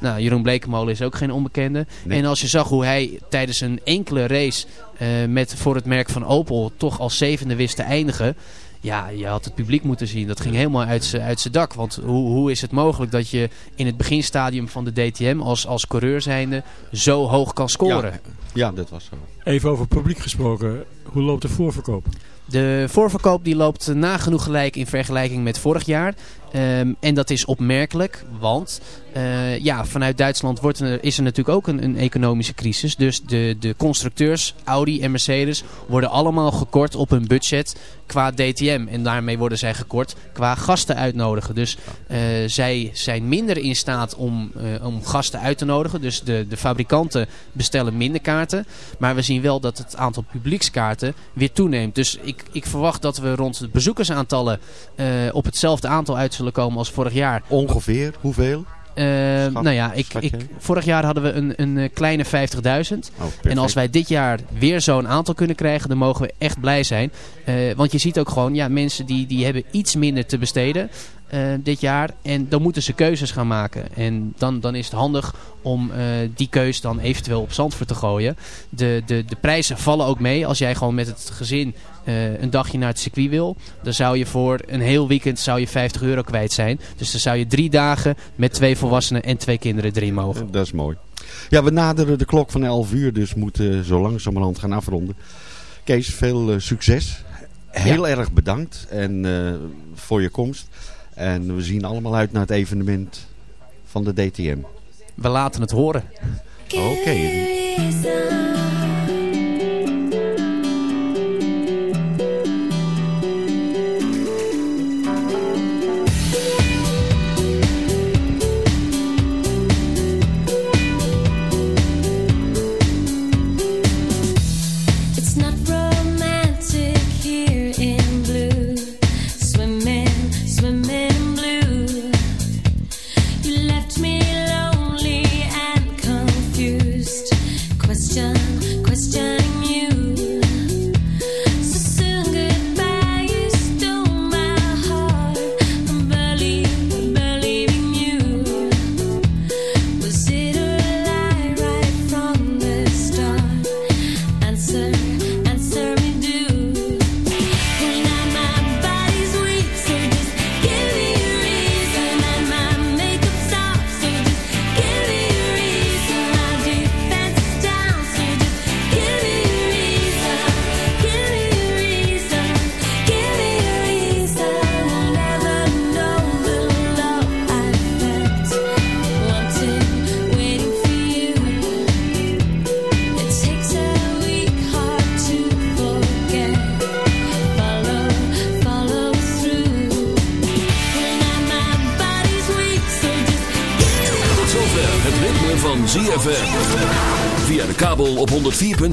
Nou, Jeroen Blekemolen is ook geen onbekende. En als je zag hoe hij tijdens een enkele race met voor het merk van Opel toch als zevende wist te eindigen. Ja, je had het publiek moeten zien. Dat ging helemaal uit zijn dak. Want hoe, hoe is het mogelijk dat je in het beginstadium van de DTM als, als coureur zijnde zo hoog kan scoren? Ja, ja, dat was zo. Even over publiek gesproken. Hoe loopt de voorverkoop? De voorverkoop die loopt nagenoeg gelijk in vergelijking met vorig jaar. Um, en dat is opmerkelijk, want uh, ja, vanuit Duitsland wordt er, is er natuurlijk ook een, een, economische crisis. Dus de, de constructeurs, Audi en Mercedes, worden allemaal gekort op hun budget qua DTM. En daarmee worden zij gekort qua gasten uitnodigen. Dus uh, zij zijn minder in staat om, uh, om gasten uit te nodigen. Dus de, de fabrikanten bestellen minder kaarten. Maar we zien wel dat het aantal publiekskaarten weer toeneemt. Dus ik, ik verwacht dat we rond de bezoekersaantallen op hetzelfde aantal uit zullen komen als vorig jaar. Ongeveer? Hoeveel? Uh, nou ja, ik, ik, vorig jaar hadden we een, een eh, kleine 50.000. Oh, en als wij dit jaar weer zo'n aantal kunnen krijgen, dan mogen we echt blij zijn. Uh, want je ziet ook gewoon, ja, mensen die, die hebben iets minder te besteden uh, dit jaar. En dan moeten ze keuzes gaan maken. En dan, dan is het handig om die keus dan eventueel op Zandvoort te gooien. De, de, de prijzen vallen ook mee. Als jij gewoon met het gezin uh, een dagje naar het circuit wil. Dan zou je voor een heel weekend zou je 50 euro kwijt zijn. Dus dan zou je drie dagen met twee volwassenen en twee kinderen drie mogen. Dat is mooi. Ja, we naderen de klok van 11 uur. Dus moeten zo langzamerhand gaan afronden. Kees, veel succes. Heel ja. erg bedankt en, voor je komst. En we zien allemaal uit naar het evenement van de DTM. We laten het horen. Oké. Okay.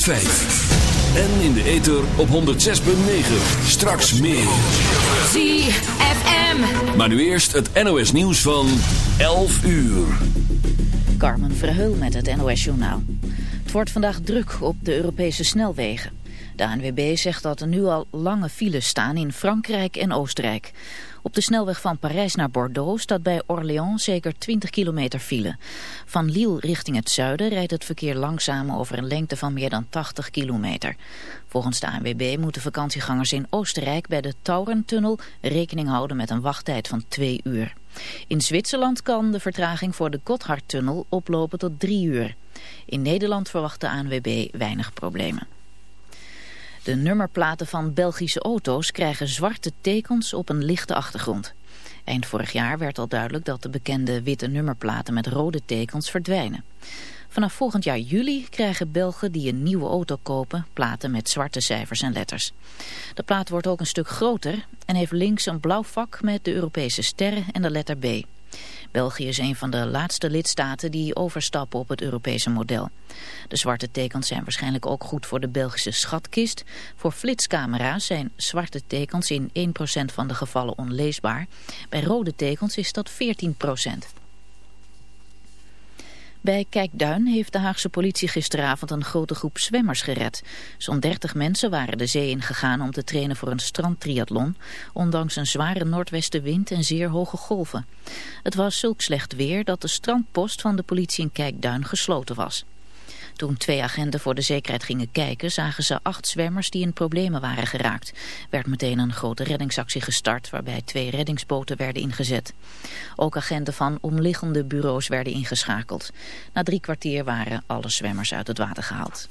En in de ether op 106.9. Straks meer. ZFM. Maar nu eerst het NOS nieuws van 11 uur. Carmen Verheul met het NOS journaal. Het wordt vandaag druk op de Europese snelwegen. De ANWB zegt dat er nu al lange files staan in Frankrijk en Oostenrijk. De snelweg van Parijs naar Bordeaux staat bij Orléans zeker 20 kilometer file. Van Lille richting het zuiden rijdt het verkeer langzaam over een lengte van meer dan 80 kilometer. Volgens de ANWB moeten vakantiegangers in Oostenrijk bij de Taurentunnel rekening houden met een wachttijd van twee uur. In Zwitserland kan de vertraging voor de Gotthardtunnel oplopen tot drie uur. In Nederland verwacht de ANWB weinig problemen. De nummerplaten van Belgische auto's krijgen zwarte tekens op een lichte achtergrond. Eind vorig jaar werd al duidelijk dat de bekende witte nummerplaten met rode tekens verdwijnen. Vanaf volgend jaar juli krijgen Belgen die een nieuwe auto kopen platen met zwarte cijfers en letters. De plaat wordt ook een stuk groter en heeft links een blauw vak met de Europese sterren en de letter B. België is een van de laatste lidstaten die overstappen op het Europese model. De zwarte tekens zijn waarschijnlijk ook goed voor de Belgische schatkist. Voor flitscamera's zijn zwarte tekens in 1% van de gevallen onleesbaar. Bij rode tekens is dat 14%. Bij Kijkduin heeft de Haagse politie gisteravond een grote groep zwemmers gered. Zo'n 30 mensen waren de zee ingegaan om te trainen voor een strandtriathlon, ondanks een zware noordwestenwind en zeer hoge golven. Het was zulk slecht weer dat de strandpost van de politie in Kijkduin gesloten was. Toen twee agenten voor de zekerheid gingen kijken, zagen ze acht zwemmers die in problemen waren geraakt. Werd meteen een grote reddingsactie gestart, waarbij twee reddingsboten werden ingezet. Ook agenten van omliggende bureaus werden ingeschakeld. Na drie kwartier waren alle zwemmers uit het water gehaald.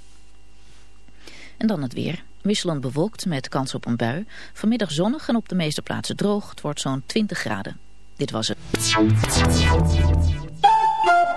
En dan het weer. Wisselend bewolkt met kans op een bui. Vanmiddag zonnig en op de meeste plaatsen droog. Het wordt zo'n 20 graden. Dit was het.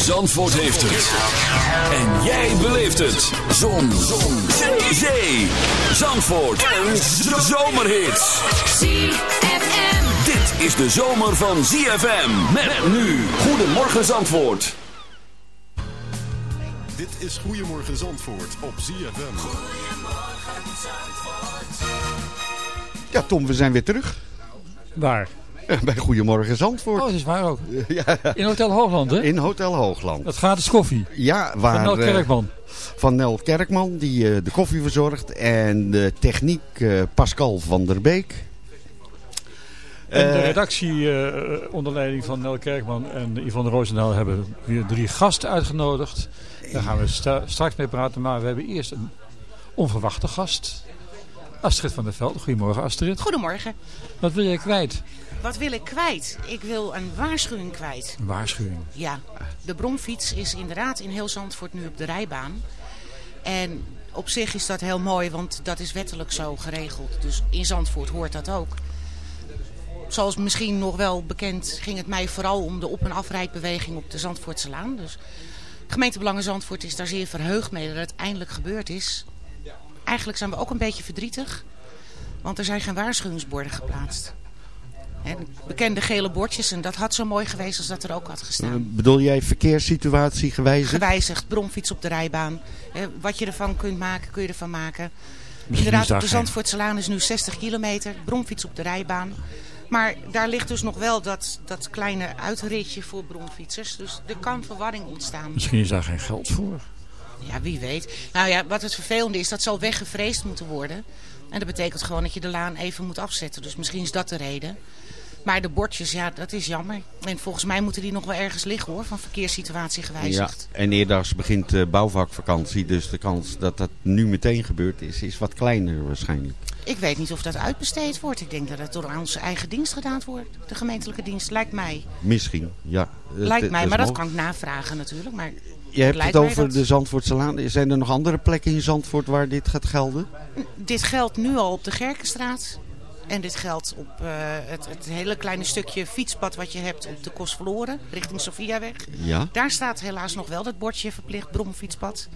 Zandvoort heeft het. En jij beleeft het. Zon. Zon. Zee. Zee. Zandvoort. Een zomerhit. ZFM. Dit is de zomer van ZFM. Met nu. Goedemorgen Zandvoort. Dit is Goedemorgen Zandvoort op ZFM. Goedemorgen Zandvoort. Ja, Tom, we zijn weer terug. Waar? Bij Goedemorgen Zandvoort. Oh, dat is waar ook. Ja, In Hotel Hoogland, hè? in Hotel Hoogland. Dat gratis koffie. Ja, waar... Van Nel eh, Kerkman. van Nel Kerkman, die eh, de koffie verzorgt. En de techniek eh, Pascal van der Beek. En de redactie eh, onder leiding van Nel Kerkman en Yvonne Roosendaal hebben weer drie gasten uitgenodigd. Daar gaan we sta- straks mee praten, maar we hebben eerst een onverwachte gast. Astrid van der Veld. Goedemorgen Astrid. Goedemorgen. Wat wil jij kwijt? Wat wil ik kwijt? Ik wil een waarschuwing kwijt. Een waarschuwing. Ja, de bromfiets is inderdaad in heel Zandvoort nu op de rijbaan. En op zich is dat heel mooi, want dat is wettelijk zo geregeld. Dus in Zandvoort hoort dat ook. Zoals misschien nog wel bekend ging het mij vooral om de op- en afrijdbeweging op de Zandvoortse Laan. Dus gemeentebelangen Zandvoort is daar zeer verheugd mee dat het eindelijk gebeurd is. Eigenlijk zijn we ook een beetje verdrietig, want er zijn geen waarschuwingsborden geplaatst. Hè, bekende gele bordjes en dat had zo mooi geweest als dat er ook had eh, gestaan. bedoel jij verkeerssituatie gewijzigd? Gewijzigd, bromfiets op de rijbaan. Hè, wat je ervan kunt maken, kun je ervan maken. is Inderdaad, de Zandvoortselaan is nu 60 kilometer. Bromfiets op de rijbaan. Maar daar ligt dus nog wel dat, dat kleine uitritje voor bromfietsers. Dus er kan verwarring ontstaan. Misschien is daar geen geld voor. Ja, wie weet. Nou ja, wat het vervelende is, dat zal weggevreesd moeten worden. En dat betekent gewoon dat je de laan even moet afzetten. Dus misschien is dat de reden. Maar de bordjes, ja, dat is jammer. En volgens mij moeten die nog wel ergens liggen hoor, van verkeerssituatie Ja, gewijzigd. en eerdags begint de bouwvakvakantie. Dus de kans dat dat nu meteen gebeurt is, is wat kleiner waarschijnlijk. Ik weet niet of dat uitbesteed wordt. Ik denk dat het door onze eigen dienst gedaan wordt. De gemeentelijke dienst, lijkt mij. Misschien, ja. lijkt mij, maar dat kan ik navragen natuurlijk. Maar Je hebt het over dat- de Zandvoortse Laan. Zijn er nog andere plekken in Zandvoort waar dit gaat gelden? Dit geldt nu al op de Gerkenstraat. En dit geldt op eh, het, het hele kleine stukje fietspad wat je hebt op de Kostverloren, richting Sofiaweg. Ja. Daar staat helaas nog wel dat bordje verplicht bromfietspad.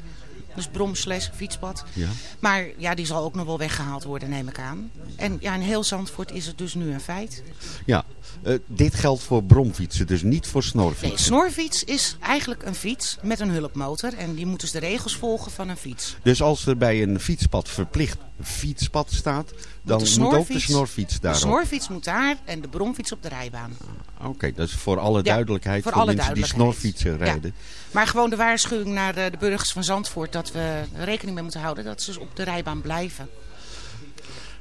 Dus brom slash fietspad. Ja. Maar ja, die zal ook nog wel weggehaald worden, neem ik aan. En ja, in heel Zandvoort is het dus nu een feit. Ja, eh, dit geldt voor bromfietsen, dus niet voor Nee, snorfietsen. snorfiets is eigenlijk een fiets met een hulpmotor. En die moet dus de regels volgen van een fiets. Dus als er bij een fietspad verplicht fietspad staat, dan moet ook de snorfiets- snorfiets De snorfiets moet daar en de bromfiets op de rijbaan. Oké, dat is voor alle Ja, duidelijkheid voor voor, alle mensen die duidelijkheid. snorfietsen Ja. rijden. Maar gewoon de waarschuwing naar de, de burgers van Zandvoort dat we rekening mee moeten houden dat ze dus op de rijbaan blijven.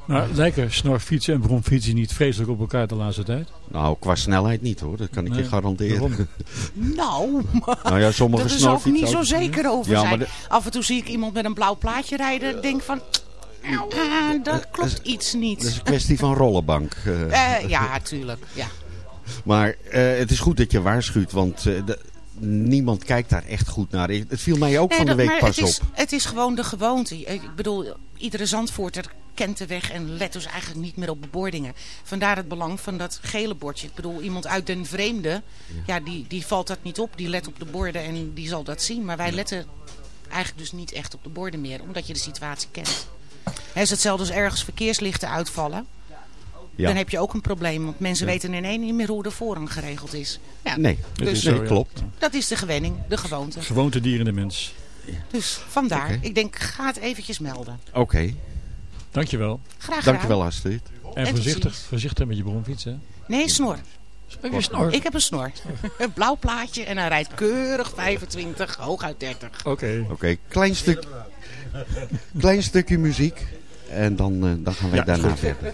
Maar lijken snorfietsen en bromfietsen niet vreselijk op elkaar de laatste tijd? Nou, qua snelheid niet hoor, dat kan ik je garanderen. Nou, Nou ja, sommige dat is ook niet zo zeker over Ja, zijn. de- Af en toe zie ik iemand met een blauw plaatje rijden. Denk van, Ah, dat klopt iets niet. Dat is een kwestie van rollenbank. eh. Eh, ja, tuurlijk. Ja. Maar eh, het is goed dat je waarschuwt, want eh, de- niemand kijkt daar echt goed naar. Het viel mij ook Nee, van de dat- week pas het is, op. Het is gewoon de gewoonte. Ik bedoel, iedere Zandvoorter kent de weg en let dus eigenlijk niet meer op bebordingen. Vandaar het belang van dat gele bordje. Ik bedoel, iemand uit den vreemde, ja, die, die valt dat niet op. Die let op de borden en die zal dat zien. Maar wij letten eigenlijk dus niet echt op de borden meer, omdat je de situatie kent. Het is hetzelfde als ergens verkeerslichten uitvallen. Ja. Dan heb je ook een probleem, want mensen Ja. weten ineens niet meer hoe de voorrang geregeld is. Ja, Nee, Dat dus is nee klopt. dat is de gewenning, de gewoonte. Gewoonte dieren de mens. Dus vandaar, ik denk, ga het eventjes melden. Oké, Dankjewel. Graag gedaan. dankjewel Astrid. En En voorzichtig, voorzichtig met je bromfiets, hè? Nee, snor. Heb je snor? Ik heb een snor. Een blauw plaatje en hij rijdt keurig 25, hooguit 30. Oké. Oké, klein, stuk, klein stukje muziek. En dan, eh, dan gaan wij Ja, daarna verder.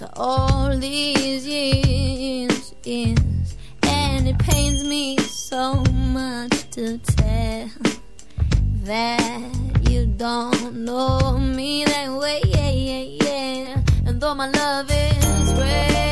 after all these years, years. And it pains me so much to tell that you don't know me that way, yeah, yeah, yeah. And though my love is great,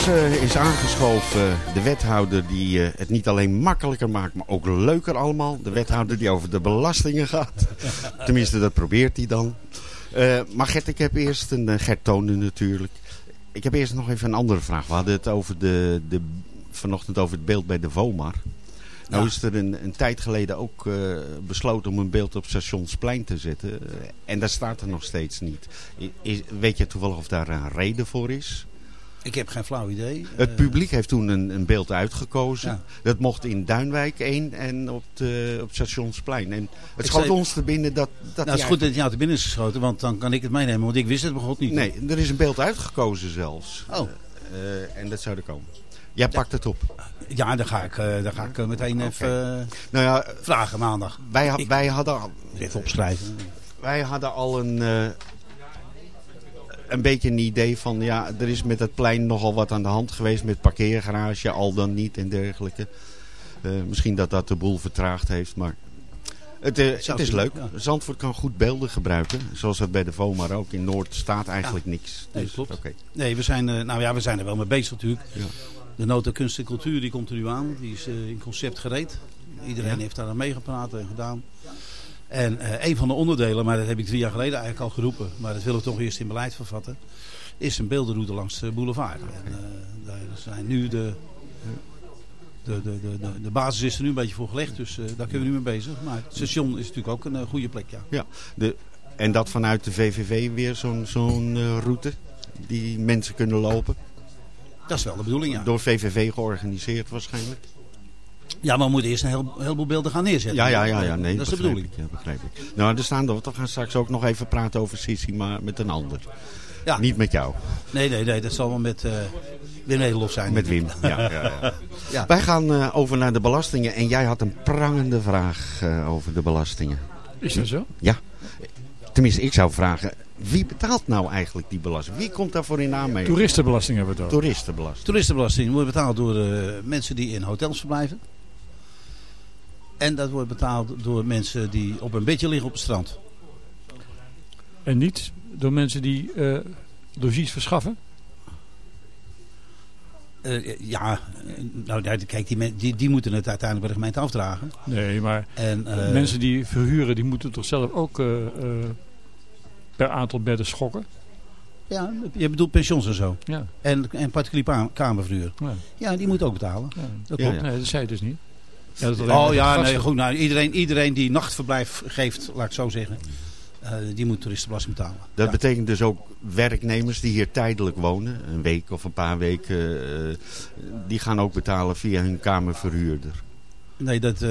ondertussen is aangeschoven de wethouder die eh, het niet alleen makkelijker maakt, maar ook leuker allemaal. De wethouder die over de belastingen gaat. Tenminste, dat probeert hij dan. Eh, maar Gert, ik heb eerst een... eh, Gert Tonen natuurlijk. Ik heb eerst nog even een andere vraag. We hadden het over de, de, vanochtend over het beeld bij de VOMAR. Nou Ja. is er een, een tijd geleden ook eh, besloten om een beeld op Stationsplein te zetten. Eh, en daar staat er nog steeds niet. Is- weet je toevallig of daar een reden voor is? Ik heb geen flauw idee. Het Eh, publiek heeft toen een, een beeld uitgekozen. Ja. Dat mocht in Duinwijk 1 en op, de, op Stationsplein. En het Ik schoot zei- ons te binnen dat... dat nou, het is goed dat het jou te binnen is geschoten, want dan kan ik het meenemen. Want ik wist het begot niet. Nee, er is een beeld uitgekozen zelfs. Oh. Eh, en dat zou er komen. Jij pakt het op. Ja, dan ga ik, eh, dan ga ik meteen even Nou ja, vragen maandag. wij, wij hadden al... Even opschrijven. Wij hadden al een, een beetje een idee van... Ja, er is met het plein nogal wat aan de hand geweest met parkeergarage, al dan niet en dergelijke. Eh, misschien dat dat de boel vertraagd heeft, maar... Het, eh, het is leuk. ja. Zandvoort kan goed beelden gebruiken. Zoals dat bij de VOMAR ook. In Noord staat eigenlijk niks. Nee, Dus, klopt. oké. Nee, we zijn, eh, nou ja, we zijn er wel mee bezig natuurlijk. Ja. De nota kunst en cultuur die komt er nu aan. Die is in concept gereed. Iedereen heeft daar aan meegepraat en gedaan. En eh, een van de onderdelen, maar dat heb ik drie jaar geleden eigenlijk al geroepen. Maar dat willen we toch eerst in beleid vervatten. Is een beeldenroute langs de boulevard. En, eh, daar zijn nu de, de, de, de, de, basis is er nu een beetje voor gelegd. Dus eh, daar kunnen we nu mee bezig. Maar het station is natuurlijk ook een goede plek, ja. Ja, de, en dat vanuit de VVV weer zo'n zo'n route die mensen kunnen lopen. Dat is wel de bedoeling, ja. Door VVV georganiseerd waarschijnlijk. Ja, maar we moeten eerst een heel, heleboel beelden gaan neerzetten. Ja, ja, ja, ja nee, dat is de bedoeling. Ik, ja, begrijp ik. Nou, er staan er, we gaan straks ook nog even praten over Sissi, maar met een ander. Ja. Niet met jou, Nee, nee, nee, dat zal wel met eh Wim Nederlof zijn. met Wim. Ja, ja, ja. Ja. Wij gaan eh, over naar de belastingen en jij had een prangende vraag eh, over de belastingen. Is dat zo? Ja, tenminste ik zou vragen, wie betaalt nou eigenlijk die belasting? Wie komt daarvoor in aanmerking? Toeristenbelasting hebben we het over. Toeristenbelasting. Toeristenbelasting wordt betaald door eh, mensen die in hotels verblijven. En dat wordt betaald door mensen die op een bedje liggen op het strand. En niet door mensen die eh logies verschaffen? Eh, ja, nou kijk, die, die, die moeten het uiteindelijk bij de gemeente afdragen. Nee, maar En, eh, mensen die verhuren, die moeten toch zelf ook eh, eh, per aantal bedden schokken? Ja, je bedoelt pensions en zo. Ja. En, en particulier pa- kamerverhuur. Ja. Ja, die moet ook betalen. Ja. Dat Ja, klopt. Nee, dat zei je dus niet. Ja, dat Oh ja, nee, goed. Nou, iedereen, iedereen die nachtverblijf geeft, laat ik zo zeggen, eh, die moet toeristenbelasting betalen. Dat Ja. betekent dus ook werknemers die hier tijdelijk wonen, een week of een paar weken, eh, die gaan ook betalen via hun kamerverhuurder. Nee, dat, eh,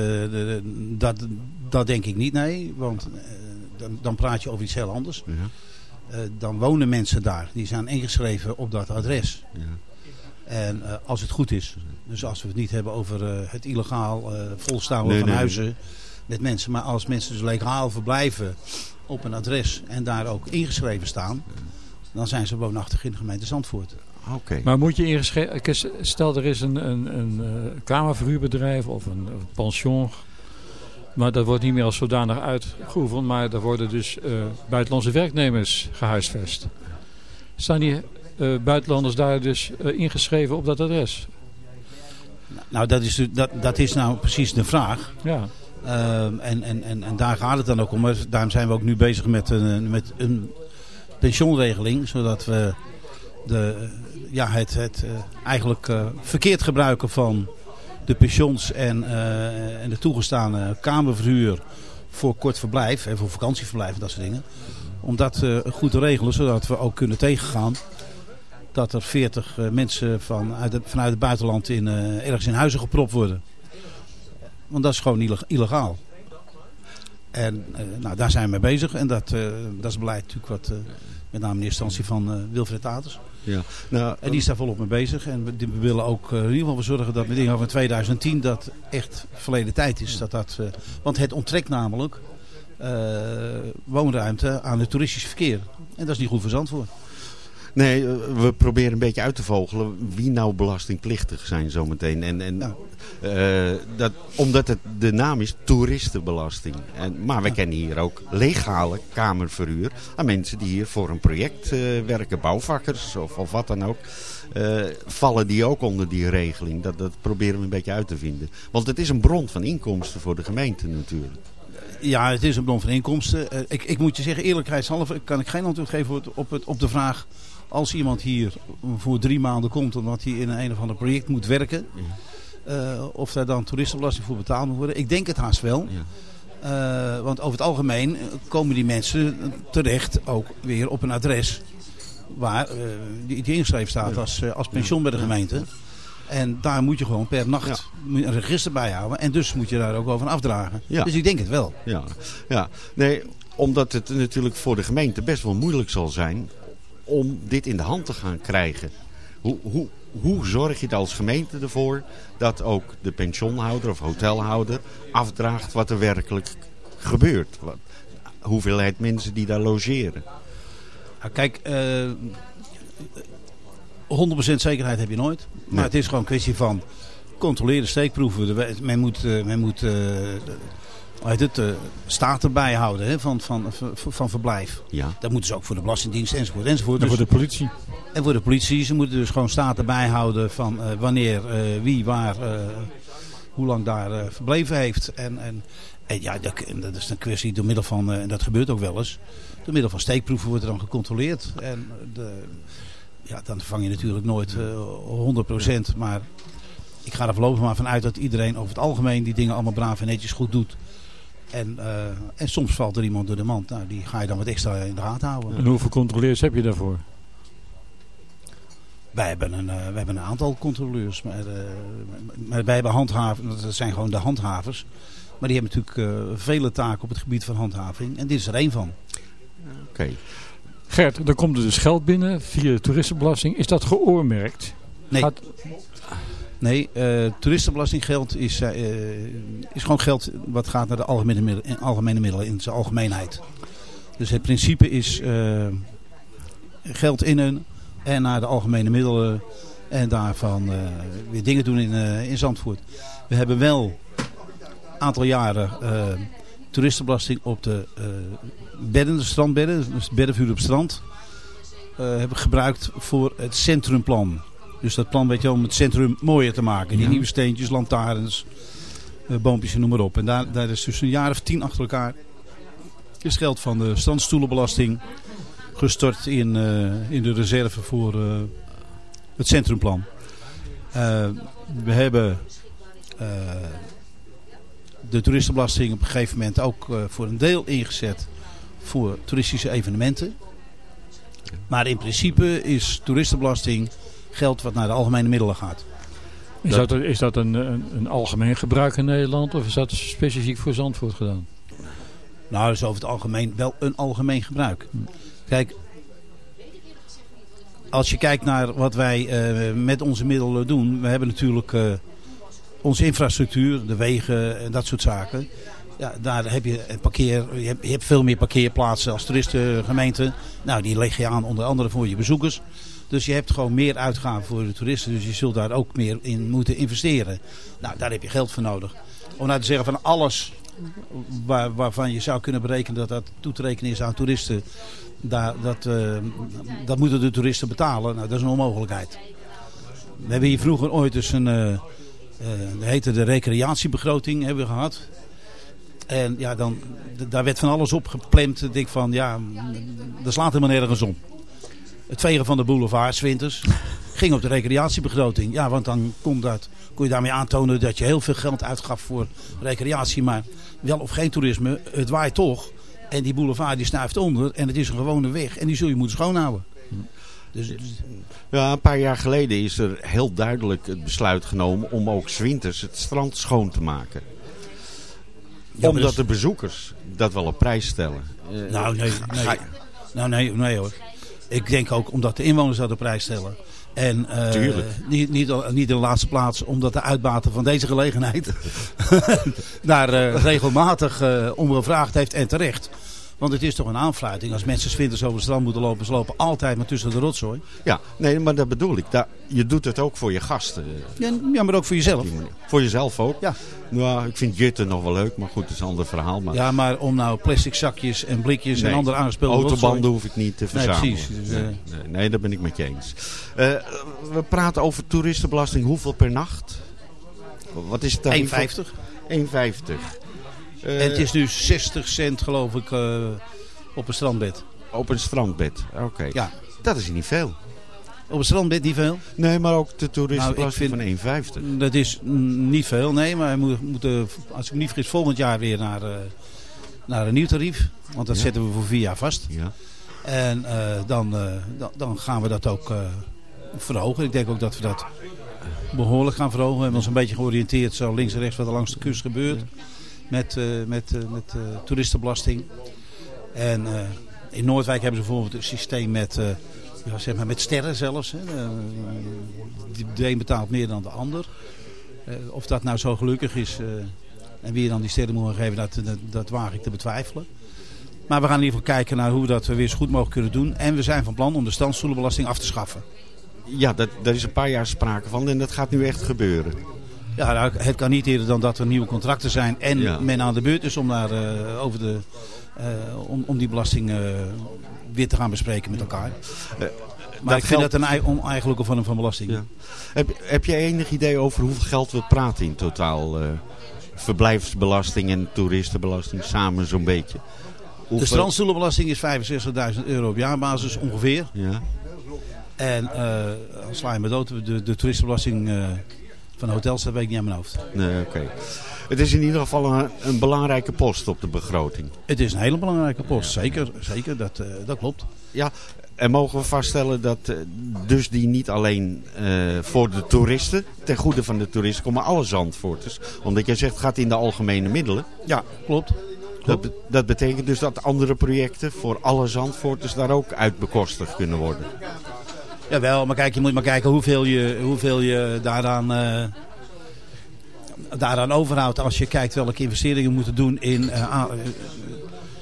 dat, dat denk ik niet, nee. Want dan, dan praat je over iets heel anders. Ja. Eh, dan wonen mensen daar. Die zijn ingeschreven op dat adres. Ja. En eh, als het goed is. Dus als we het niet hebben over eh, het illegaal eh volstouwen Nee, van nee, huizen met mensen. Maar als mensen dus legaal verblijven op een adres en daar ook ingeschreven staan. Dan zijn ze woonachtig in de gemeente Zandvoort. Oké. Maar moet je ingeschreven... Stel er is een, een, een eh, kamerverhuurbedrijf of een, een pension. Maar dat wordt niet meer als zodanig uitgeoefend. Maar er worden dus eh, buitenlandse werknemers gehuisvest. Staan die eh, buitenlanders daar dus eh, ingeschreven op dat adres? Nou, dat is, dat, dat is nou precies de vraag. Ja. Ehm, en, en, en, en daar gaat het dan ook om. Daarom zijn we ook nu bezig met een, met een pensioenregeling. Zodat we de, eh, ja, het, het eh, eigenlijk eh, verkeerd gebruiken van de pensions en, eh, en de toegestane kamerverhuur voor kort verblijf en voor vakantieverblijf en dat soort dingen. Om dat eh, goed te regelen, zodat we ook kunnen tegengaan dat er 40 eh, mensen van, uit vanuit het buitenland in, eh, ergens in huizen gepropt worden. Want dat is gewoon illeg- illegaal. En eh, nou, daar zijn we mee bezig. En dat, dat is beleid natuurlijk wat, met name in eerste instantie van Wilfred Taters. Ja. Nou, En die is daar volop mee bezig. En we, we willen ook in ieder geval voor zorgen dat met dingen van 2010 dat echt verleden tijd is. Dat dat, want het onttrekt namelijk woonruimte aan het toeristisch verkeer. En dat is niet goed voor Zandvoort. Nee, eh, we proberen een beetje uit te vogelen wie nou belastingplichtig zijn zometeen. En, en, eh, dat, omdat het de naam is toeristenbelasting. En, maar we kennen hier ook legale kamerverhuur aan mensen die hier voor een project eh, werken. Bouwvakkers of, of wat dan ook. Vallen die ook onder die regeling? Dat, dat proberen we een beetje uit te vinden. Want het is een bron van inkomsten voor de gemeente natuurlijk. Ja, het is een bron van inkomsten. Ik, ik moet je zeggen, eerlijkheidshalve kan ik geen antwoord geven op, het, op de vraag... als iemand hier voor drie maanden komt omdat hij in een, een of ander project moet werken... eh, of daar dan toeristenbelasting voor betaald moet worden. Ik denk het haast wel. Eh, want over het algemeen komen die mensen terecht ook weer op een adres... waar eh, die, die ingeschreven staat als, als pensioen bij de gemeente... En daar moet je gewoon per nacht een register bijhouden. En dus moet je daar ook over afdragen. Ja. Dus ik denk het wel. Ja, ja. Nee, omdat het natuurlijk voor de gemeente best wel moeilijk zal zijn om dit in de hand te gaan krijgen. Hoe, hoe, hoe zorg je er als gemeente ervoor dat ook de pensioenhouder of hotelhouder afdraagt wat er werkelijk gebeurt? Wat, hoeveelheid mensen die daar logeren. Nou, kijk, eh 100% zekerheid heb je nooit. Maar Nee. het is gewoon een kwestie van controleren, steekproeven. Men moet, eh, men moet eh, heet het, eh, staten bijhouden hè, van, van, van, van verblijf. Ja. Dat moeten ze ook voor de Belastingdienst enzovoort. enzovoort. En Dus- voor de politie. En voor de politie. Ze moeten dus gewoon staten bijhouden van eh, wanneer, eh, wie, waar, eh, hoe lang daar eh, verbleven heeft. En, en, en ja, dat, dat is een kwestie door middel van, en dat gebeurt ook wel eens, door middel van steekproeven wordt er dan gecontroleerd. En de, ja, dan vang je natuurlijk nooit eh 100%. Maar ik ga er voorlopig maar vanuit dat iedereen over het algemeen die dingen allemaal braaf en netjes goed doet. En, eh, en soms valt er iemand door de mand. Nou, die ga je dan wat extra in de gaten houden. En hoeveel controleers heb je daarvoor? Wij hebben een, eh, wij hebben een aantal controleurs. Maar, eh, maar wij hebben handhavers. Dat zijn gewoon de handhavers. Maar die hebben natuurlijk eh, vele taken op het gebied van handhaving. En dit is er één van. Oké. Gert, dan komt er dus geld binnen via de toeristenbelasting. Is dat geoormerkt? Nee. Gaat- Nee, eh, toeristenbelastinggeld is, eh, is gewoon geld wat gaat naar de algemene middelen, algemene middelen in zijn algemeenheid. Dus het principe is eh, geld innen en naar de algemene middelen en daarvan weer dingen doen in, in Zandvoort. We hebben wel een aantal jaren toeristenbelasting op de bedden, de strandbedden, dus beddenvuur op strand, hebben gebruikt voor het centrumplan. Dus dat plan weet je om het centrum mooier te maken. Die Ja. nieuwe steentjes, lantaarns, eh, boompjes en noem maar op. En daar, daar is dus een jaar of tien achter elkaar is geld van de strandstoelenbelasting gestort in, eh, in de reserve voor eh, het centrumplan. We hebben de toeristenbelasting op een gegeven moment ook voor een deel ingezet voor toeristische evenementen. Maar in principe is toeristenbelasting geld wat naar de algemene middelen gaat. Is dat, is dat een, een, een algemeen gebruik in Nederland of is dat specifiek voor Zandvoort gedaan? Nou, dat is over het algemeen wel een algemeen gebruik. Kijk, als je kijkt naar wat wij eh, met onze middelen doen. We hebben natuurlijk eh, onze infrastructuur, de wegen en dat soort zaken. Ja, daar heb je, parkeer, je, hebt, je hebt veel meer parkeerplaatsen als toeristengemeente. Nou, die leg je aan onder andere voor je bezoekers. Dus je hebt gewoon meer uitgaven voor de toeristen. Dus je zult daar ook meer in moeten investeren. Nou, daar heb je geld voor nodig. Om nou te zeggen van alles waar, waarvan je zou kunnen berekenen dat dat toe te rekenen is aan toeristen. Daar, dat, eh, dat moeten de toeristen betalen. Nou, dat is een onmogelijkheid. We hebben hier vroeger ooit eens een, eh, eh, heette de recreatiebegroting hebben we gehad. En ja, dan, daar werd van alles op gepland. Ik denk van, ja, dat slaat helemaal nergens om. Het vegen van de boulevard, winters, ging op de recreatiebegroting. Ja, want dan kon, dat, kon je daarmee aantonen dat je heel veel geld uitgaf voor recreatie. Maar wel of geen toerisme, het waait toch. En die boulevard die snuift onder en het is een gewone weg. En die zul je moeten schoonhouden. Dus, Ja, een paar jaar geleden is er heel duidelijk het besluit genomen om ook 's winters het strand schoon te maken. Omdat de bezoekers dat wel op prijs stellen. Nou, nee, nee. Nou, nee, nee hoor. Ik denk ook omdat de inwoners dat op prijs stellen. En eh, niet, niet, niet in de laatste plaats omdat de uitbater van deze gelegenheid daar eh, regelmatig eh, om gevraagd heeft en terecht. Want het is toch een aanfluiting. Als mensen 's winters over het strand moeten lopen, ze lopen altijd maar tussen de rotzooi. Ja, nee, maar dat bedoel ik. Daar, je doet het ook voor je gasten. Ja, ja, maar ook voor jezelf. Voor jezelf ook? Ja. Nou, ik vind jutten nog wel leuk, maar goed, dat is een ander verhaal. Maar... Ja, maar om nou plastic zakjes en blikjes Nee, en andere aangespeelde Autobanden rotzooi- hoef ik niet te Nee, verzamelen. precies. Dus, eh, nee, nee, nee, daar ben ik met je eens. Eh, we praten over toeristenbelasting. Hoeveel per nacht? Wat is het tarief? 1,50. 1,50. Eh, en het is nu 60 cent geloof ik eh, op een strandbed. Op een strandbed, oké. Ja. Dat is niet veel. Op een strandbed niet veel? Nee, maar ook de toeristenbelasting Nou, van 1,50. Dat is niet veel, nee. Maar we moeten, moeten, als ik me niet vergis, volgend jaar weer naar, eh, naar een nieuw tarief. Want dat Ja. zetten we voor vier jaar vast. Ja. En eh, dan, eh, dan, dan gaan we dat ook eh, verhogen. Ik denk ook dat we dat behoorlijk gaan verhogen. We hebben ons een beetje georiënteerd zo links en rechts wat er langs de kust gebeurt. Met, eh, met, eh, met eh, toeristenbelasting. En in Noordwijk hebben ze bijvoorbeeld een systeem met, ja, zeg maar met sterren zelfs. Hè. De een betaalt meer dan de ander. Of dat nou zo gelukkig is en wie dan die sterren moet geven, dat, dat, dat waag ik te betwijfelen. Maar we gaan in ieder geval kijken naar hoe we dat weer zo goed mogelijk kunnen doen. En we zijn van plan om de standstoelenbelasting af te schaffen. Ja, daar is een paar jaar sprake van en dat gaat nu echt gebeuren. Ja, nou, het kan niet eerder dan dat er nieuwe contracten zijn en Ja. men aan de beurt is om, daar, eh, over de, eh, om, om die belasting eh, weer te gaan bespreken met elkaar. maar dat ik vind dat een ei- oneigenlijke vorm van belasting. Ja. Heb, heb je enig idee over hoeveel geld we praten in totaal? verblijfsbelasting en toeristenbelasting samen zo'n beetje. De strandstoelenbelasting is 65.000 euro op jaarbasis ongeveer. Ja. En als sla je me dood, de, de toeristenbelasting van hotels, dat weet ik niet aan mijn hoofd. Nee, oké. Het is in ieder geval een, een belangrijke post op de begroting. Het is een hele belangrijke post, zeker. zeker dat, eh, dat klopt. Ja, en mogen we vaststellen dat eh, dus die niet alleen eh, voor de toeristen, ten goede van de toeristen, komen alle Zandvoorters. Omdat jij zegt, het gaat in de algemene middelen. Ja, klopt. Dat, be- dat betekent dus dat andere projecten voor alle Zandvoorters daar ook uitbekostigd kunnen worden. Jawel, maar kijk, je moet maar kijken hoeveel je, hoeveel je daaraan, eh, daaraan overhoudt. Als je kijkt welke investeringen we moeten doen in eh, eh,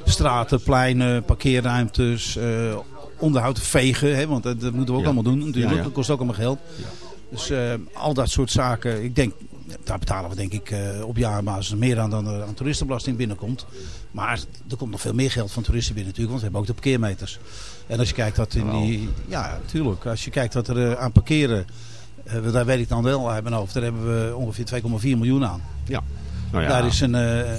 straten, pleinen, parkeerruimtes, eh, onderhoud, vegen. Hè, want dat, dat moeten we ook Ja. allemaal doen natuurlijk. Ja, ja. Dat kost ook allemaal geld. Dus al dat soort zaken. Ik denk, daar betalen we denk ik op jaarbasis meer aan dan er aan toeristenbelasting binnenkomt. Maar er komt nog veel meer geld van toeristen binnen natuurlijk. Want we hebben ook de parkeermeters. En als je kijkt dat in die... Ja, natuurlijk. Als je kijkt wat er eh, aan parkeren... eh, daar weet ik dan wel uit mijn hoofd. Daar hebben we ongeveer 2,4 miljoen aan. Ja. Nou ja. Daar is een... eh,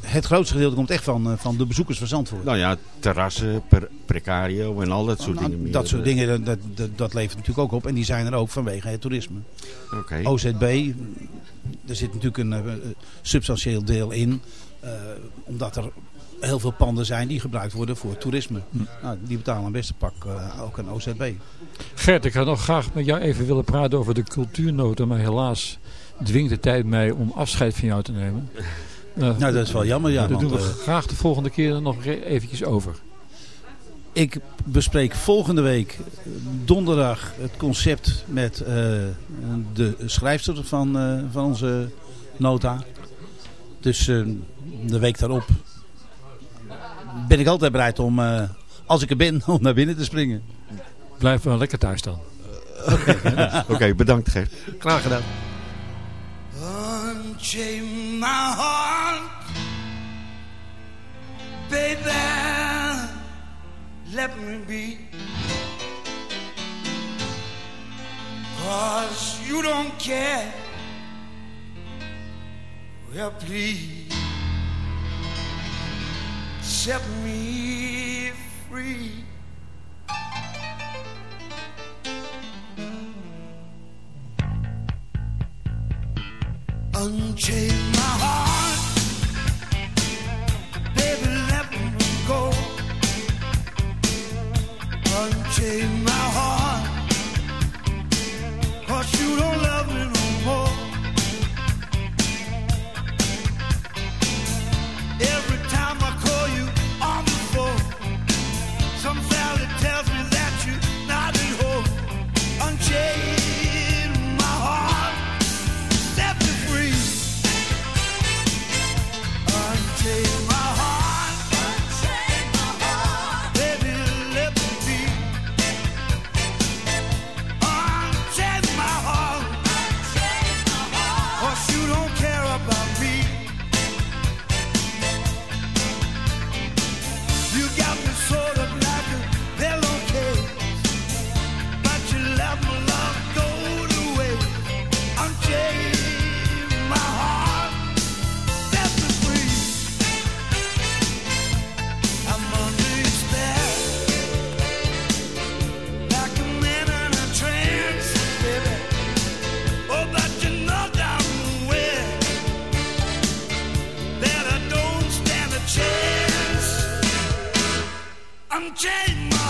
het grootste gedeelte komt echt van, van de bezoekers van Zandvoort. Nou ja, terrassen, per, precario en al dat soort Nou, dingen meer. dat soort dingen, dat, dat, dat levert natuurlijk ook op. En die zijn er ook vanwege het toerisme. Oké. OZB, er zit natuurlijk een substantieel deel in. Eh, omdat er heel veel panden zijn die gebruikt worden voor toerisme. Nou, die betalen een beste pak eh, ook een OZB. Gert, ik had nog graag met jou even willen praten over de cultuurnota. Maar helaas dwingt de tijd mij om afscheid van jou te nemen. Nou, dat is wel jammer, ja, Daar want, doen we eh, graag de volgende keer nog eventjes over. Ik bespreek volgende week donderdag het concept met eh, de schrijfster van, eh, van onze nota. Dus eh, de week daarop ben ik altijd bereid om, eh, als ik er ben, om naar binnen te springen. Blijf wel lekker thuis dan. Oké, bedankt Gert. Graag gedaan. Unchain my heart, baby. Let me be. Cause you don't care. Well, please set me free. Unchain my heart,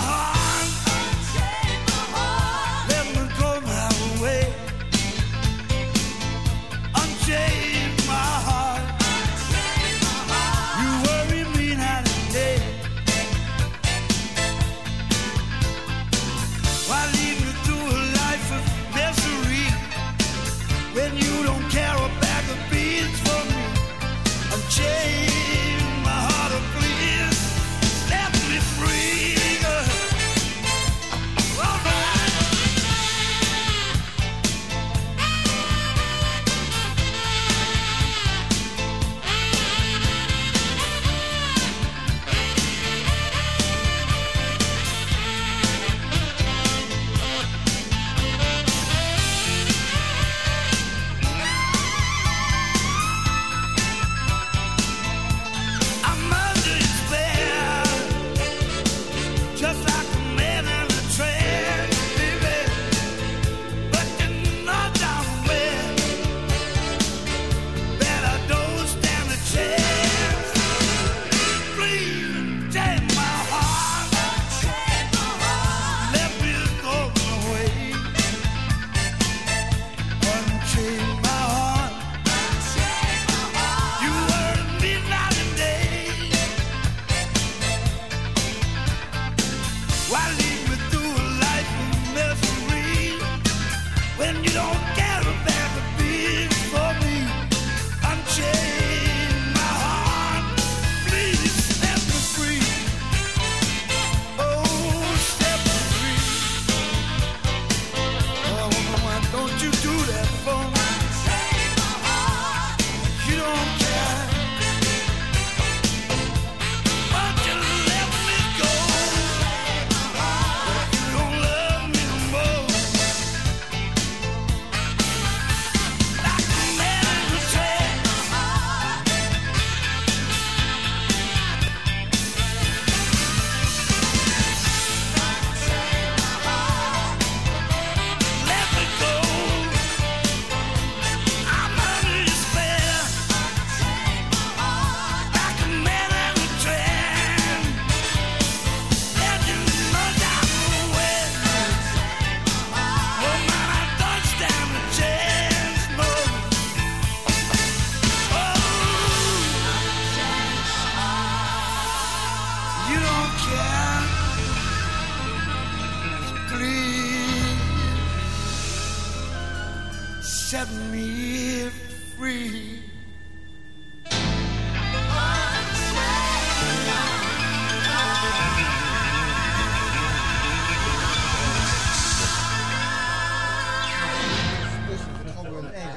heart.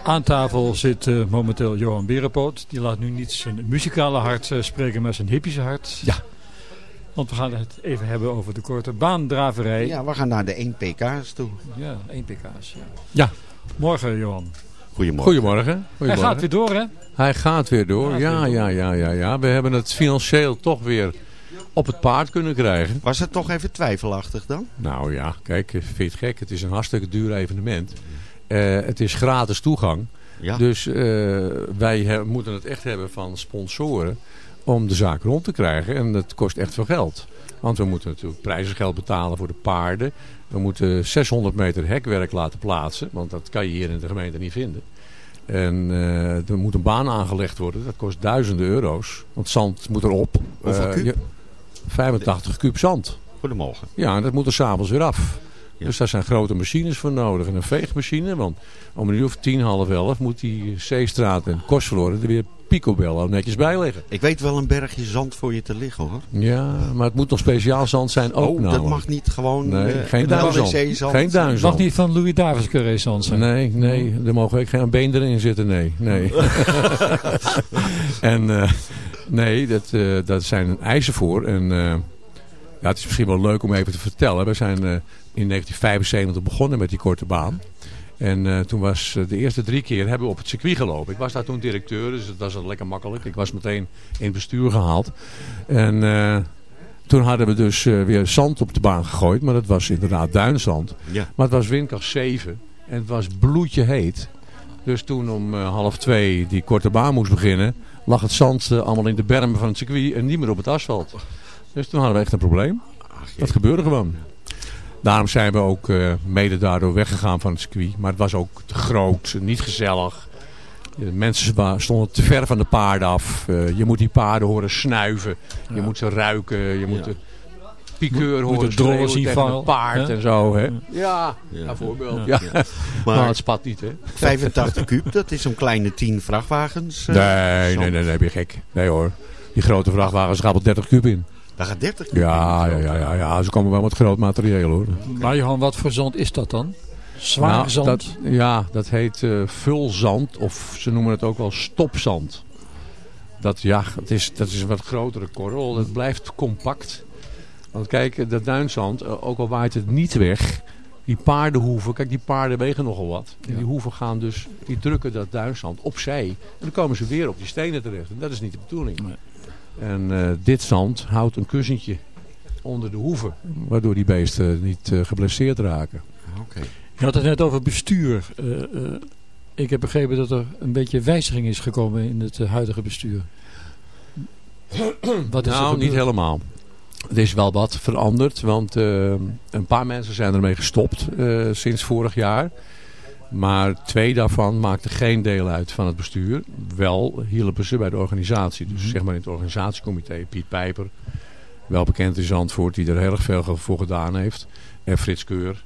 Aan tafel zit eh, momenteel Johan Berenpoot. Die laat nu niet zijn muzikale hart eh, spreken, maar zijn hippische hart. Ja. Want we gaan het even hebben over de korte baandraverij. Ja, we gaan naar de 1 pk's toe. Ja, 1 pk's. Ja. Ja. Morgen, Johan. Goedemorgen. Goedemorgen. Hij gaat weer door, hè? Hij gaat weer door. Gaat ja, weer door. ja, ja, ja, ja. We hebben het financieel toch weer op het paard kunnen krijgen. Was het toch even twijfelachtig dan? Nou ja, kijk, vind je het gek? Het is een hartstikke duur evenement. Eh, het is gratis toegang. Ja. Dus eh, wij moeten het echt hebben van sponsoren om de zaak rond te krijgen. En dat kost echt veel geld. Want we moeten natuurlijk prijzengeld betalen voor de paarden. We moeten 600 meter hekwerk laten plaatsen. Want dat kan je hier in de gemeente niet vinden. En eh, er moet een baan aangelegd worden. Dat kost duizenden euro's. Want zand moet erop. Hoeveel Eh, kuub? je- 85 kuub zand. Goedemorgen. Ja, en dat moet er s'avonds weer af. Dus daar zijn grote machines voor nodig. En een veegmachine. Want om een uur of tien, half elf moet die Zeestraat en Kostverloren er weer picobello netjes bij liggen. Ik weet wel een bergje zand voor je te liggen hoor. Ja, maar het moet nog speciaal zand zijn ook oh, dat mag niet gewoon Nee, eh, geen een duinzand. Geen duinzand. Mag niet van Louis Davis Carré zand zijn. Nee, nee, er mogen ook geen been erin zitten, nee. nee. en eh, nee, dat, eh dat zijn eisen voor. En eh, ja, het is misschien wel leuk om even te vertellen. We zijn eh, in 1975 begonnen met die korte baan. En eh, toen was eh, de eerste drie keer hebben we op het circuit gelopen. Ik was daar toen directeur, dus dat was lekker makkelijk. Ik was meteen in het bestuur gehaald. En eh, toen hadden we dus weer zand op de baan gegooid. Maar dat was inderdaad duinzand. Ja. Maar het was windkracht 7. En het was bloedje heet. Dus toen om half twee die korte baan moest beginnen... lag het zand allemaal in de bermen van het circuit en niet meer op het asfalt. Dus toen hadden we echt een probleem. Dat gebeurde gewoon. Daarom zijn we ook eh, mede daardoor weggegaan van het circuit. Maar het was ook te groot, niet gezellig. De mensen stonden te ver van de paarden af. Eh, je moet die paarden horen snuiven. Je moet ze ruiken. Je moet de pikeur Moet- moet horen zien vallen, een paard hè? en zo. Hè? Ja. Ja, Ja. bijvoorbeeld. Ja. Ja. Ja. Maar, Maar- het spat niet, hè? 85 kuub, dat is zo'n kleine 10 vrachtwagens. eh, Nee, nee, nee, nee, ben je gek. Nee hoor. Die grote vrachtwagens wel 30 kub in. Daar gaat 30 kuub Ja, in. ja, ja, ja, ja. Ze komen wel met groot materieel hoor. Maar Johan, wat voor zand is dat dan? Zwaar Nou, zand? Dat, ja, dat heet eh, vulzand of ze noemen het ook wel stopzand. Dat, ja, het is, dat is een wat grotere korrel. Het blijft compact. Want kijk, dat duinzand, eh, ook al waait het niet weg... Die paardenhoeven, kijk die paarden wegen nogal wat. En die hoeven gaan dus, die drukken dat duinzand opzij. En dan komen ze weer op die stenen terecht. En dat is niet de bedoeling. En eh, dit zand houdt een kussentje onder de hoeven. Waardoor die beesten niet eh, geblesseerd raken. Oké. Je had het net over bestuur. Eh, eh, ik heb begrepen dat er een beetje wijziging is gekomen in het huidige bestuur. Wat is er nou, niet helemaal. Er is wel wat veranderd, want een paar mensen zijn ermee gestopt eh, sinds vorig jaar. Maar twee daarvan maakten geen deel uit van het bestuur. Wel hielpen ze bij de organisatie. Dus zeg maar in het organisatiecomité, Piet Pijper Wel bekend in Zandvoort, die er heel erg veel voor gedaan heeft. En Frits Keur.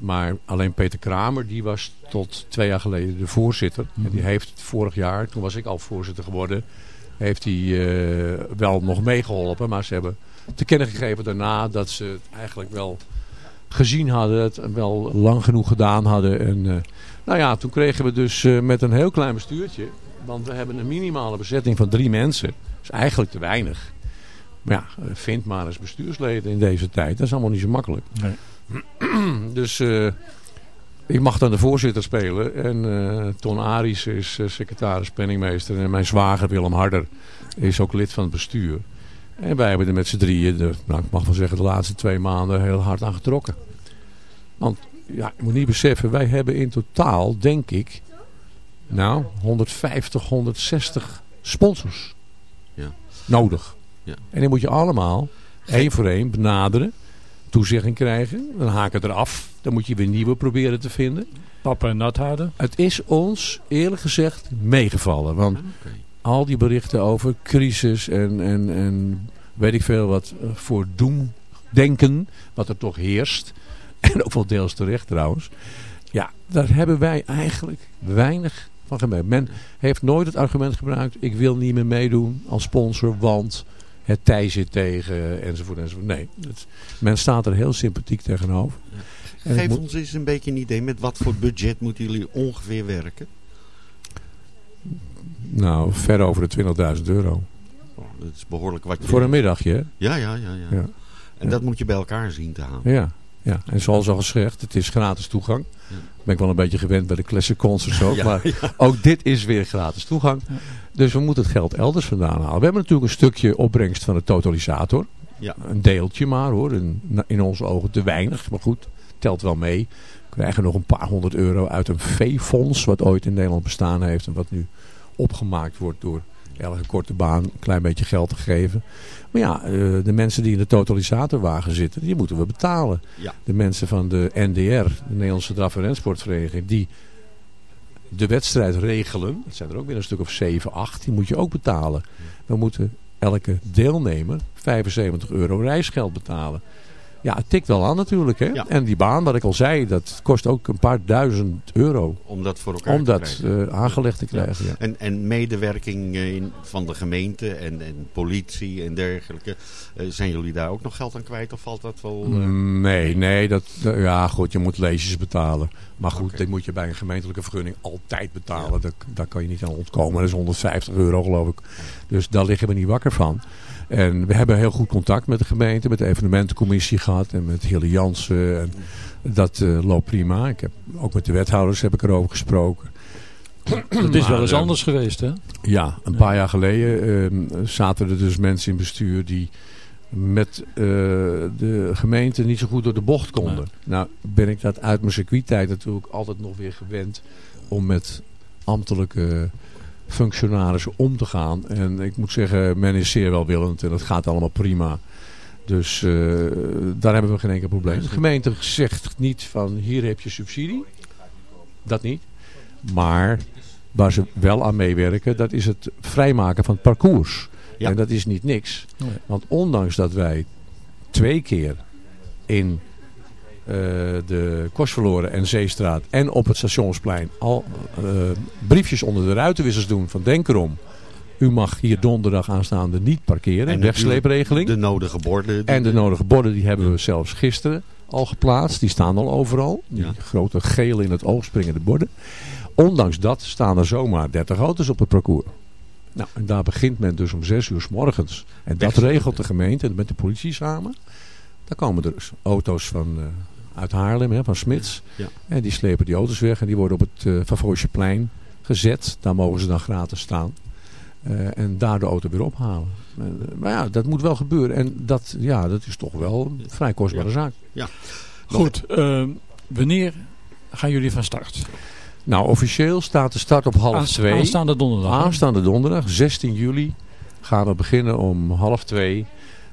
Maar alleen Peter Kramer, die was tot twee jaar geleden de voorzitter. En die heeft vorig jaar, toen was ik al voorzitter geworden, heeft hij eh, wel nog meegeholpen. Maar ze hebben te kennen gegeven daarna dat ze het eigenlijk wel gezien hadden. Het wel lang genoeg gedaan hadden. En eh, nou ja, toen kregen we dus eh, met een heel klein bestuurtje. Want we hebben een minimale bezetting van drie mensen. Dat is eigenlijk te weinig. Maar ja, eh, vind maar eens bestuursleden in deze tijd. Dat is allemaal niet zo makkelijk. Nee. dus ik mag dan de voorzitter spelen. En Ton Aries is secretaris, penningmeester. En mijn zwager Willem Harder is ook lid van het bestuur. En wij hebben er met z'n drieën, de, nou, ik mag wel zeggen de laatste twee maanden, heel hard aan getrokken. Want ja, je moet niet beseffen, wij hebben in totaal, denk ik, nou, 150, 160 sponsors Ja. nodig. Ja. En die moet je allemaal één voor één benaderen, toezegging krijgen. Dan haken er af. Dan moet je weer nieuwe proberen te vinden. Papa en nat houden. Het is ons eerlijk gezegd meegevallen. Want al die berichten over crisis en, en, en weet ik veel wat eh, voor doemdenken, wat er toch heerst. En ook wel deels terecht trouwens. Ja, daar hebben wij eigenlijk weinig van gemerkt. Men heeft nooit het argument gebruikt, ik wil niet meer meedoen als sponsor, want het tij zit tegen, enzovoort, enzovoort. Nee, het, men staat er heel sympathiek tegenover. En Geef moet- ons eens een beetje een idee. Met wat voor budget moeten jullie ongeveer werken? Nou, ver over de 20.000 euro. Oh, dat is behoorlijk wat je... Voor een middagje, hè? Ja, ja, ja. ja. Ja. En dat moet je bij elkaar zien te halen. Ja, ja. en zoals al gezegd, het is gratis toegang. Ben ik wel een beetje gewend bij de classic concerts ook. Ja, maar ja. ook dit is weer gratis toegang. Dus we moeten het geld elders vandaan halen. We hebben natuurlijk een stukje opbrengst van de totalisator. Ja. Een deeltje maar hoor. Een- in onze ogen te weinig. Maar goed, telt wel mee. We krijgen nog een paar honderd euro uit een veefonds. Wat ooit in Nederland bestaan heeft. En wat nu opgemaakt wordt door elke korte baan een klein beetje geld te geven. Maar ja, eh, de mensen die in de totalisatorwagen zitten, die moeten we betalen. Ja. De mensen van de NDR, de Nederlandse Draf- en die de wedstrijd regelen. Dat zijn er ook weer een stuk of 7, 8. Die moet je ook betalen. We moeten elke deelnemer 75 euro reisgeld betalen. Ja, het tikt wel aan natuurlijk. Hè? Ja. En die baan, wat ik al zei, dat kost ook een paar duizend euro. Om dat voor elkaar Om te dat krijgen. eh, aangelegd te krijgen. Ja. En, en medewerking eh, in, van de gemeente en, en politie en dergelijke. Eh, zijn jullie daar ook nog geld aan kwijt of valt dat wel... Mm, Nee, nee. Dat, dat- ja, goed, je moet leesjes betalen. Maar goed, dit moet je bij een gemeentelijke vergunning altijd betalen. Daar, daar kan je niet aan ontkomen. Dat is 150 euro geloof ik. Dus daar liggen we niet wakker van. En we hebben heel goed contact met de gemeente, met de evenementencommissie gehad en met Hille Jansen. En dat eh, loopt prima. Ik heb, ook met de wethouders heb ik erover gesproken. Het is wel eens eh, anders geweest, hè? Ja, een paar jaar geleden eh, zaten er dus mensen in bestuur die met eh, de gemeente niet zo goed door de bocht konden. Nou ben ik dat uit mijn circuittijd natuurlijk altijd nog weer gewend om met ambtelijke functionarissen om te gaan. En ik moet zeggen, men is zeer welwillend en het gaat allemaal prima. Dus eh, daar hebben we geen enkel probleem. De gemeente zegt niet van hier heb je subsidie. Dat niet. Maar waar ze wel aan meewerken, dat is het vrijmaken van het parcours. Ja. En dat is niet niks. Nee. Want ondanks dat wij twee keer in eh, de Kostverloren en Zeestraat en op het Stationsplein al eh, briefjes onder de ruitenwissers doen van denk erom. U mag hier donderdag aanstaande niet parkeren. En wegsleepregeling. De nodige borden. En de nodige borden die hebben we zelfs gisteren al geplaatst. Die staan al overal. Die Ja. grote gele in het oog springende borden. Ondanks dat staan er zomaar 30 auto's op het parcours. Nou, en daar begint men dus om 6 uur s morgens. En dat regelt de gemeente met de politie samen. Daar komen er dus auto's van, eh, uit Haarlem, hè, van Smits. Ja. En die slepen die auto's weg en die worden op het uh, Favosjeplein gezet. Daar mogen ze dan gratis staan. Eh, en daar de auto weer ophalen. Maar ja, dat moet wel gebeuren. En dat, ja, dat is toch wel een vrij kostbare Ja. zaak. Ja. Goed, wanneer gaan jullie van start? Nou, officieel staat de start op half twee. Aanstaande donderdag. Aanstaande donderdag, 16 juli, gaan we beginnen om half twee.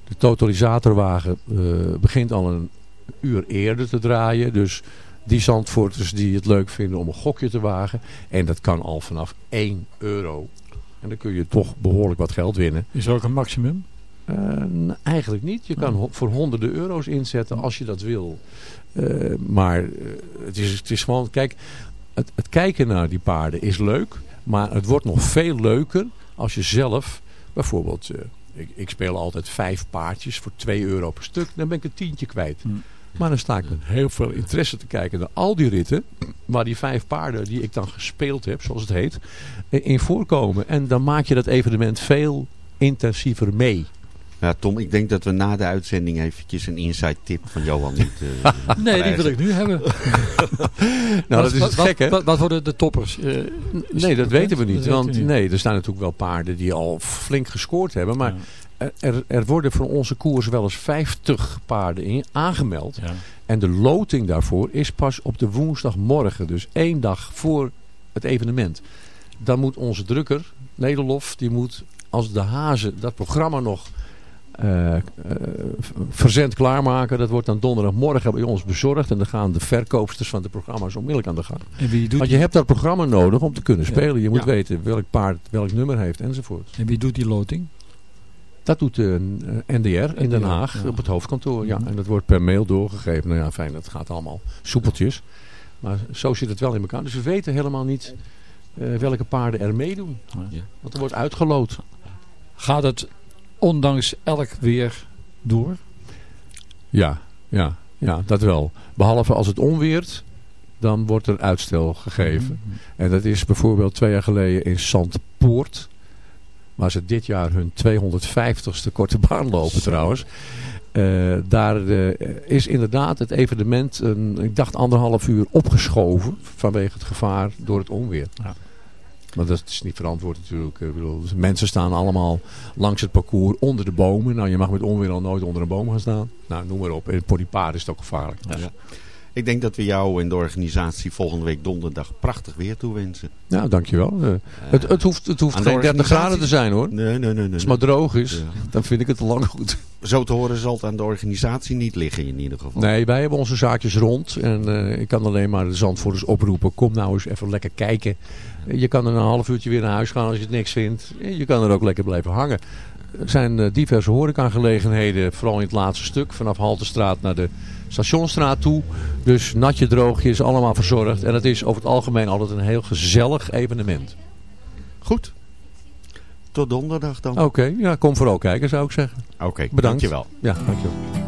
De totalisatorwagen eh, begint al een uur eerder te draaien. Dus die Zandvoorters die het leuk vinden om een gokje te wagen. En dat kan al vanaf 1 euro. En dan kun je toch behoorlijk wat geld winnen. Is er ook een maximum? Eh, eigenlijk niet. Je kan ho- voor honderden euro's inzetten als je dat wil. Eh, maar het, is, het is gewoon, kijk, het, het kijken naar die paarden is leuk. Maar het wordt nog veel leuker als je zelf, bijvoorbeeld, eh, ik, ik speel altijd vijf paardjes voor 2 euro per stuk. Dan ben ik een tientje kwijt. Maar dan sta ik met heel veel interesse te kijken naar al die ritten. Waar die vijf paarden die ik dan gespeeld heb, zoals het heet, in voorkomen. En dan maak je dat evenement veel intensiever mee. Ja, Tom, ik denk dat we na de uitzending eventjes een inside tip van Johan niet eh, Nee, die wil ik nu hebben. Nou, dat is wat, gekke. Wat, wat worden de toppers? Eh, Nee, dat bekend? weten we niet. Dat Want niet. nee, er staan natuurlijk wel paarden die al flink gescoord hebben. Maar er- er, er worden voor onze koers wel eens 50 paarden in, aangemeld. En de loting daarvoor is pas op de woensdagmorgen. Dus één dag voor het evenement. Dan moet onze drukker, Nederlof, die moet als de hazen dat programma nog eh, eh, verzend klaarmaken. Dat wordt dan donderdagmorgen bij ons bezorgd. En dan gaan de verkoopsters van de programma's onmiddellijk aan de gang. En wie doet Want je die- hebt dat programma nodig om te kunnen spelen. Je moet Ja. weten welk paard welk nummer heeft enzovoort. En wie doet die loting? Dat doet de eh, NDR in Den Haag ja. op het hoofdkantoor. Ja. En dat wordt per mail doorgegeven. Nou ja, fijn, dat gaat allemaal soepeltjes. Maar zo zit het wel in elkaar. Dus we weten helemaal niet welke paarden er meedoen. Want er wordt uitgeloot. Gaat het ondanks elk weer door? Ja, ja, ja, dat wel. Behalve als het onweert, dan wordt er uitstel gegeven. En dat is bijvoorbeeld twee jaar geleden in Zandpoort. Waar ze dit jaar hun 250ste korte baan lopen trouwens. Eh, daar eh, is inderdaad het evenement, een, ik dacht anderhalf uur opgeschoven. Vanwege het gevaar door het onweer. Maar dat is niet verantwoord natuurlijk. Ik bedoel, mensen staan allemaal langs het parcours onder de bomen. Nou, je mag met onweer al nooit onder een boom gaan staan. Nou, noem maar op. En voor die paarden is het ook gevaarlijk. Dus. Ja. Ik denk dat we jou en de organisatie volgende week donderdag prachtig weer toewensen. Nou, dankjewel. Eh, het, het hoeft, het hoeft geen 30 graden te zijn hoor. Nee, nee, nee. nee. Als het maar droog is, Ja. dan vind ik het lang goed. Zo te horen zal het aan de organisatie niet liggen in ieder geval. Nee, wij hebben onze zaakjes rond. En eh, ik kan alleen maar de Zandvoorters oproepen. Kom nou eens even lekker kijken. Je kan er een half uurtje weer naar huis gaan als je het niks vindt. Je kan er ook lekker blijven hangen. Er zijn eh, diverse horecagelegenheden. Vooral in het laatste stuk. Vanaf Haltestraat naar de Stationstraat toe. Dus natje droogje is allemaal verzorgd. En het is over het algemeen altijd een heel gezellig evenement. Goed. Tot donderdag dan. Oké, ja, kom vooral kijken zou ik zeggen. Oké, Bedankt. dankjewel. Ja, dankjewel.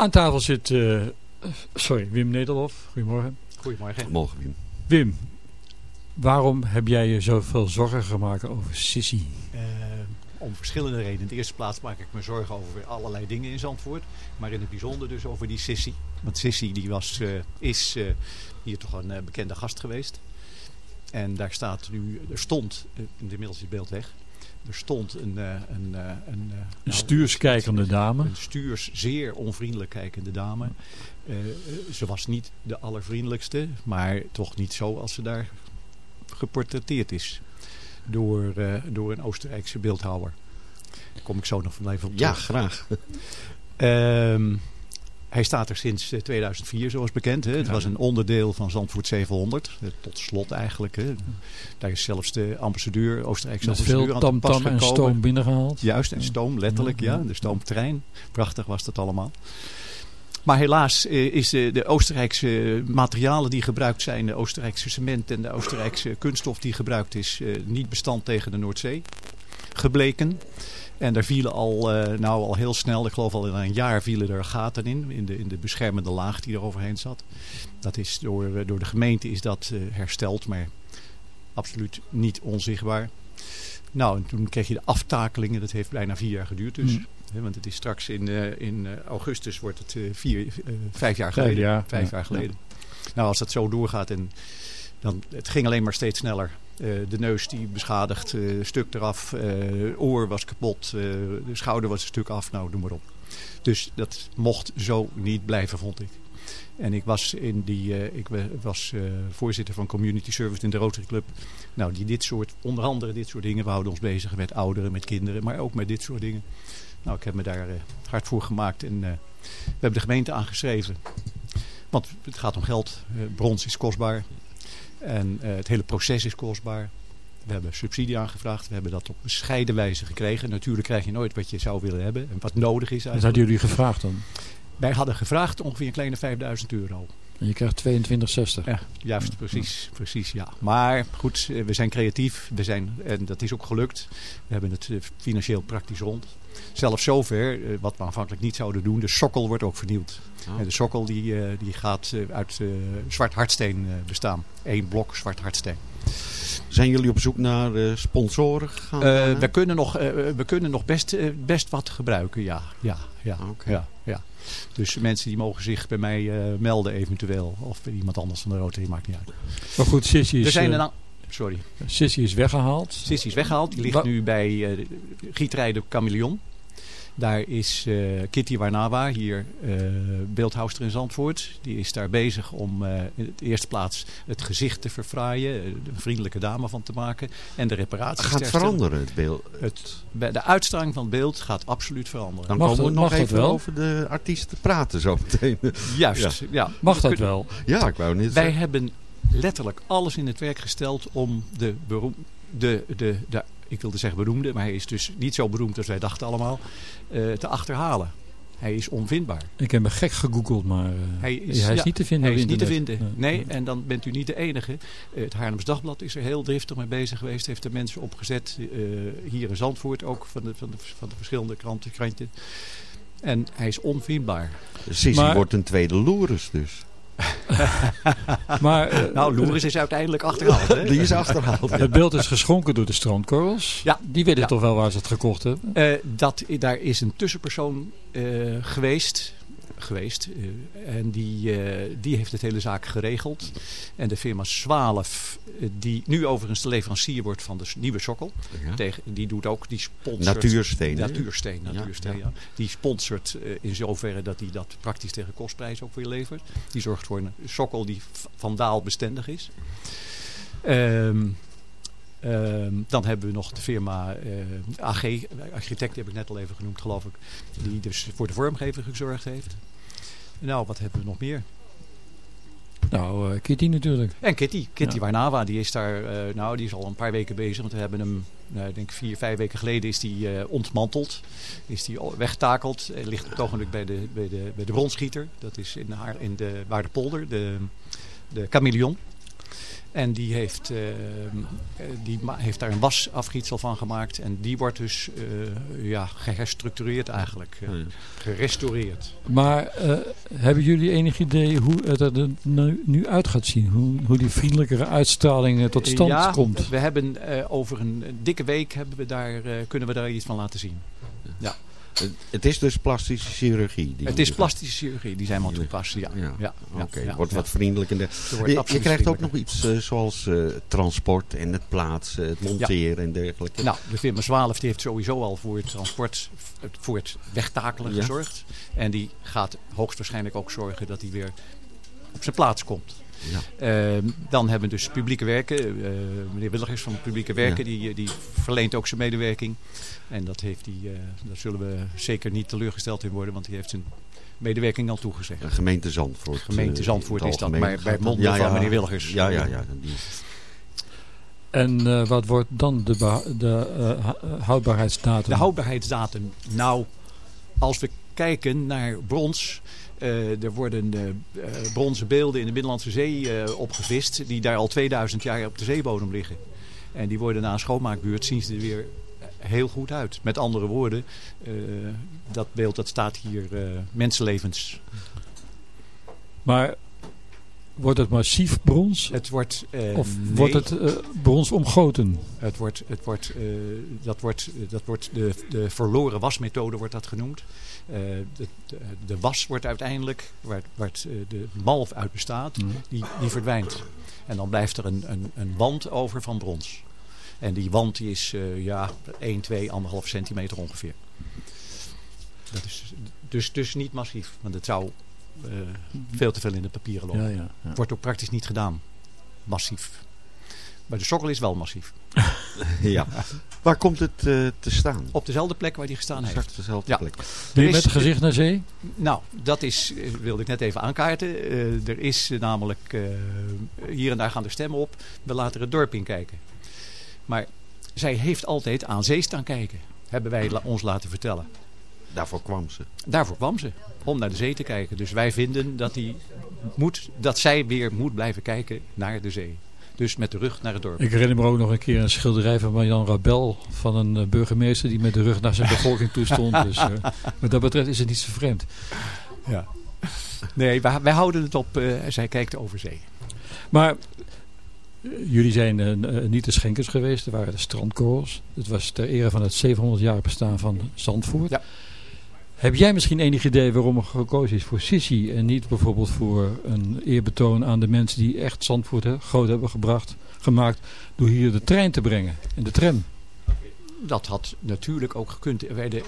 Aan tafel zit eh, sorry, Wim Nederlof. Goedemorgen. Goedemorgen. Morgen Wim. Wim, waarom heb jij je zoveel zorgen gemaakt over Sissy? Eh, om verschillende redenen. In de eerste plaats maak ik me zorgen over allerlei dingen in Zandvoort. Maar in het bijzonder dus over die Sissy. Want Sissy die was, eh, is eh, hier toch een bekende gast geweest. En daar staat nu, er stond, uh, inmiddels is het beeld weg. Er stond een... eh, een, eh, een, eh, Een nou, stuurskijkende dame. Een stuurs zeer onvriendelijk kijkende dame. Ze was niet de allervriendelijkste, maar toch niet zo als ze daar geportretteerd is. Door, eh, door een Oostenrijkse beeldhouwer. Daar kom ik zo nog van even op Ja, terug. graag. Ehm, hij staat er sinds eh, 2004 zoals bekend. Hè. Het Ja. was een onderdeel van Zandvoort 700. eh, Tot slot eigenlijk. Hè. Daar is zelfs de ambassadeur, Oostenrijkse Met ambassadeur veel pas tamtam en stoom binnengehaald. Juist, en stoom letterlijk, ja. De stoomtrein. Prachtig was dat allemaal. Maar helaas eh, is eh, de Oostenrijkse materialen die gebruikt zijn, de Oostenrijkse cement en de Oostenrijkse kunststof die gebruikt is, eh, niet bestand tegen de Noordzee gebleken. En daar vielen al, eh, nou al heel snel, ik geloof al in een jaar vielen er gaten in, in de, in de beschermende laag die er overheen zat. Dat is door, eh, door de gemeente is dat eh, hersteld, maar absoluut niet onzichtbaar. Nou, en toen kreeg je de aftakelingen, dat heeft bijna vier jaar geduurd dus. Mm. Want het is straks in, in augustus wordt het vier, vijf jaar geleden. vijf ja. jaar geleden. Nou, als dat zo doorgaat en dan, het ging alleen maar steeds sneller. Eh, de neus die beschadigd, eh, stuk eraf, eh, oor was kapot, de schouder was een stuk af, nou noem maar op. Dus dat mocht zo niet blijven, vond ik. En ik was, in die, ik was voorzitter van Community Service in de Rotary Club. Nou, die dit soort, onder andere dit soort dingen, we houden ons bezig met ouderen, met kinderen, maar ook met dit soort dingen. Nou, ik heb me daar hard voor gemaakt en we hebben de gemeente aangeschreven. Want het gaat om geld. Brons is kostbaar. En eh, het hele proces is kostbaar. We hebben subsidie aangevraagd. We hebben dat op bescheiden wijze gekregen. Natuurlijk krijg je nooit wat je zou willen hebben. En wat nodig is Wat eigenlijk. hadden jullie gevraagd dan? Wij hadden gevraagd ongeveer een kleine 5000 euro. En je krijgt 22,60. Ja, juist, precies, precies, ja. Maar goed, eh, we zijn creatief, we zijn, en dat is ook gelukt. We hebben het eh, financieel praktisch rond. Zelfs zover, eh, wat we aanvankelijk niet zouden doen, de sokkel wordt ook vernieuwd. Oh. En de sokkel die, eh, die gaat uit eh, zwart hardsteen eh, bestaan. Eén blok zwart hardsteen. Zijn jullie op zoek naar eh, sponsoren gegaan? Eh, we kunnen nog, eh, we kunnen nog best, best wat gebruiken, ja. ja, ja, ja, ja. Dus mensen die mogen zich bij mij eh, melden eventueel. Of iemand anders van de Rotary, maakt niet uit. Maar goed, Sissy is, Er zijn eh, er dan... Sorry. Sissy is weggehaald. Sissy is weggehaald. Die ligt nu bij uh, Gietrijden Chameleon. Daar is eh, Kitty Warnawa, hier uh, beeldhouster in Zandvoort. Die is daar bezig om uh, in de eerste plaats het gezicht te verfraaien. Een vriendelijke dame van te maken. En de reparaties gaat te veranderen het beeld? Het, de uitstraling van het beeld gaat absoluut veranderen. Dan mag komen we nog even over de artiesten praten zo meteen. Juist, ja. ja. Mag dat wel? Ja, ik wou niet Wij zeggen. hebben letterlijk alles in het werk gesteld om de, beroem, de, de, de ik wilde zeggen beroemde, maar hij is dus niet zo beroemd als wij dachten allemaal, uh, te achterhalen. Hij is onvindbaar. Ik heb me gek gegoogeld, maar uh, hij is, hij is ja, niet te vinden. Hij is niet te vinden. Nee. nee, en dan bent u niet de enige. Uh, het Haarlems Dagblad is er heel driftig mee bezig geweest. Heeft er mensen opgezet. Uh, hier in Zandvoort ook van de, van de, van de verschillende kranten, krantjes. En hij is onvindbaar. Sissy maar... wordt een tweede Loeres dus. maar, uh, nou, Loeris is uiteindelijk achterhaald. Hè? Die is achterhaald. Het beeld is geschonken door de strandkorrels. Ja. Die weten ja. toch wel waar ze het gekocht hebben? Uh, dat, daar is een tussenpersoon uh, geweest. Geweest en die, die heeft het hele zaak geregeld. En de firma Zwalf, die nu overigens de leverancier wordt van de nieuwe sokkel. Ja. Tegen, die doet ook, die sponsort... Natuursteen. Natuursteen, natuursteen, ja, ja. Die sponsort in zoverre dat hij dat praktisch tegen kostprijs ook weer levert. Die zorgt voor een sokkel die vandaalbestendig is. Um, Um, dan hebben we nog de firma uh, AG, architect heb ik net al even genoemd geloof ik. Die dus voor de vormgeving gezorgd heeft. Nou, wat hebben we nog meer? Nou, uh, Kitty natuurlijk. En Kitty, Kitty ja. Warnawa, die is daar, uh, nou die is al een paar weken bezig. Want we hebben hem, ik denk vier, vijf weken geleden is die ontmanteld. Is die weggetakeld. ligt op het ogenblik bij de, bij de, bij de bronschieter. Dat is in, haar, in de Waardepolder, de, de chameleon. En die heeft, eh, die heeft daar een wasafgietsel van gemaakt. En die wordt dus eh, ja, geherstructureerd eigenlijk. eh, gerestaureerd. Maar eh, hebben jullie enig idee hoe het er nu, nu uit gaat zien? Hoe, hoe die vriendelijkere uitstraling tot stand ja, komt? we hebben eh, over een dikke week hebben we daar, eh, kunnen we daar iets van laten zien. Het, is dus plastische chirurgie. Die Het is plastische chirurgie, die zijn wel toepast. Ja. Ja, ja. Oké, ja, wordt wat vriendelijker. Er Je, krijgt ook nog iets eh, zoals eh, transport en het plaatsen, het monteren en dergelijke. Nou, de firma Zwalf die heeft sowieso al voor het transport, voor het wegtakelen gezorgd. En die gaat hoogstwaarschijnlijk ook zorgen dat hij weer op zijn plaats komt. Ja. Ehm, dan hebben we dus publieke werken. eh, meneer Willigers van publieke werken, die, die verleent ook zijn medewerking. En dat heeft hij, eh, daar zullen we zeker niet teleurgesteld in worden, want hij heeft zijn medewerking al toegezegd. De gemeente Zandvoort. Gemeente eh, Zandvoort is dat, maar bij monden van meneer Willigers. Ja, ja, ja. Die, En eh, wat wordt dan de, de eh, houdbaarheidsdatum? De houdbaarheidsdatum. Nou, als we kijken naar brons. Eh, er worden eh, bronzen beelden in de Middellandse Zee opgevist. Die daar al 2000 jaar op de zeebodem liggen. En die worden na een schoonmaakbeurt zien ze er weer heel goed uit. Met andere woorden, dat beeld dat staat hier mensenlevens. Maar wordt het massief brons? Het wordt, eh, of nee. wordt het eh, brons omgoten? Het wordt, het wordt, eh, dat wordt, dat wordt de, de verloren wasmethode wordt dat genoemd. De, de, was wordt uiteindelijk, waar, waar de malf uit bestaat, Mhm. die, die verdwijnt. En dan blijft er een, een, een wand over van brons. En die wand die is ja, 1, 2, 1,5 centimeter ongeveer. Dat is dus, dus niet massief, want het zou veel te veel in de papieren lopen. Ja, ja, ja. Wordt ook praktisch niet gedaan. Massief. Maar de sokkel is wel massief. ja. Waar komt het eh, te staan? Op dezelfde plek waar die gestaan heeft. Exact dezelfde Ja. plek. Ben je met het gezicht naar zee? Nou, dat is, eh, wilde ik net even aankaarten. Eh, er is eh, namelijk, eh, hier en daar gaan de stemmen op. We laten het dorp inkijken. Maar zij heeft altijd aan zee staan kijken. Hebben wij la- ons laten vertellen. Daarvoor kwam ze. Daarvoor kwam ze. Om naar de zee te kijken. Dus wij vinden dat, die moet, dat zij weer moet blijven kijken naar de zee. Dus met de rug naar het dorp. Ik herinner me ook nog een keer een schilderij van Marjan Rabel. Van een eh, burgemeester die met de rug naar zijn bevolking toe stond. Dus eh, wat dat betreft is het niet zo vreemd. Ja. Nee, wij, wij houden het op. eh, zij kijkt over zee. Maar jullie zijn niet de schenkers geweest. Er waren de strandkorrels. Het was ter ere van het 700 jaar bestaan van Zandvoort. Ja. Heb jij misschien enig idee waarom er gekozen is voor Sissi en niet bijvoorbeeld voor een eerbetoon aan de mensen die echt Zandvoort hè, groot hebben gebracht, gemaakt door hier de trein te brengen en de tram? Dat had natuurlijk ook gekund. Wij de,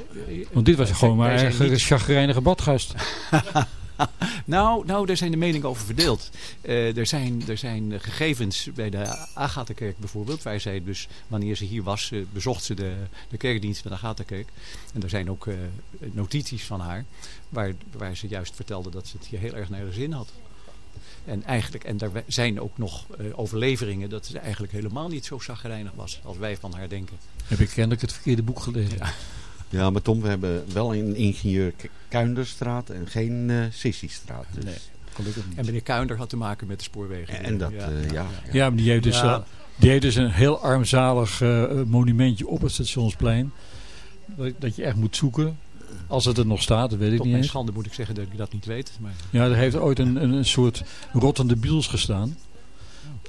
Want dit was wij- gewoon maar een chagrijnige badgast. nou, nou, daar zijn de meningen over verdeeld. Eh, er, zijn, er zijn gegevens bij de Agatha-kerk bijvoorbeeld. Waar zij dus, wanneer ze hier was, eh, bezocht ze de, de kerkdienst van de Agatha-kerk. En er zijn ook eh, notities van haar. Waar, waar ze juist vertelde dat ze het hier heel erg naar de zin had. En, eigenlijk, en daar zijn ook nog overleveringen dat ze eigenlijk helemaal niet zo chagrijnig was. Als wij van haar denken. Heb ik kennelijk het verkeerde boek gelezen. Ja, maar Tom, we hebben wel een ingenieur Kuinderstraat en geen eh Sissiestraat. Dus. Nee, gelukkig niet. En meneer Kuinder had te maken met de spoorwegen. En dat, eh, ja. Ja, maar die heeft dus, Ja. eh, die heeft dus een heel armzalig eh, monumentje op het stationsplein. Dat, dat je echt moet zoeken. Als het er nog staat, dat weet ik Tot niet mijn eens. schande moet ik zeggen dat ik dat niet weet. Maar... Ja, er heeft ooit een, een, een soort rottende biels gestaan.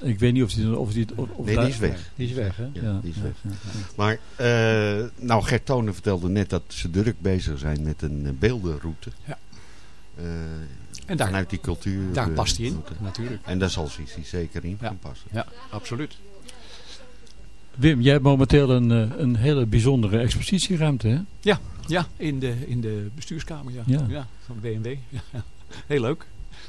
Ik weet niet of die... Of die of, Nee, die is weg. Die is weg, hè? Ja, die is weg. ja, ja. Maar, eh, nou, Gert Tonen vertelde net dat ze druk bezig zijn met een eh, beeldenroute. Ja. Eh, En daar- vanuit die cultuur. daar past hij in, route. natuurlijk. En daar zal Sissi zeker in Ja. gaan passen. Ja, absoluut. Wim, jij hebt momenteel een, eh, een hele bijzondere expositieruimte, hè? Ja, ja in, de, in de bestuurskamer ja. Ja. van BMW. Ja. Heel leuk.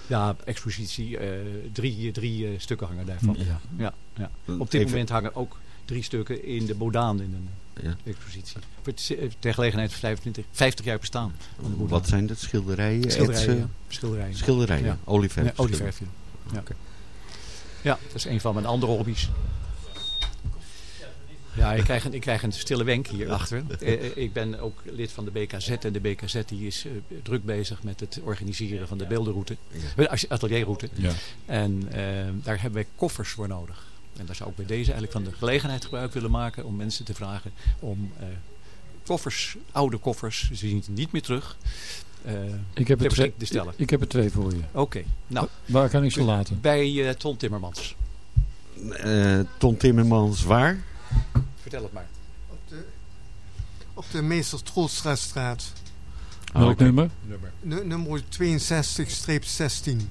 Ja, expositie. eh, drie drie eh, stukken hangen daarvan. Ja. Ja, ja. Op dit Even- moment hangen ook drie stukken in de Bodaan in een Ja. expositie. Eh, ter gelegenheid van 25, 50 jaar bestaan van de. Wat zijn dat? Schilderijen? Schilderijen, etsen? ja. Schilderijen. Schilderijen, Ja. olieverf. Ja, olieverf, ja. Ja. ja, dat is een van mijn andere hobby's. Ja, ik krijg een, ik krijg een stille wenk hierachter. Eh, ik ben ook lid van de BKZ en de BKZ die is eh, druk bezig met het organiseren van de beeldenroute, de atelierroute. Ja. En eh, daar hebben wij koffers voor nodig. En daar zou ik bij deze eigenlijk van de gelegenheid gebruik willen maken om mensen te vragen om eh, koffers, oude koffers, ze zien het niet meer terug, eh Ik heb, er twee, stellen. ik heb er twee voor je. Oké, nou. Waar kan ik ze laten? Bij eh, Ton Timmermans. Eh, Ton Timmermans waar? Vertel het maar. Op de Meester Troelstraatstraat. Welk oké. nummer? Nu- Nummer 62-16.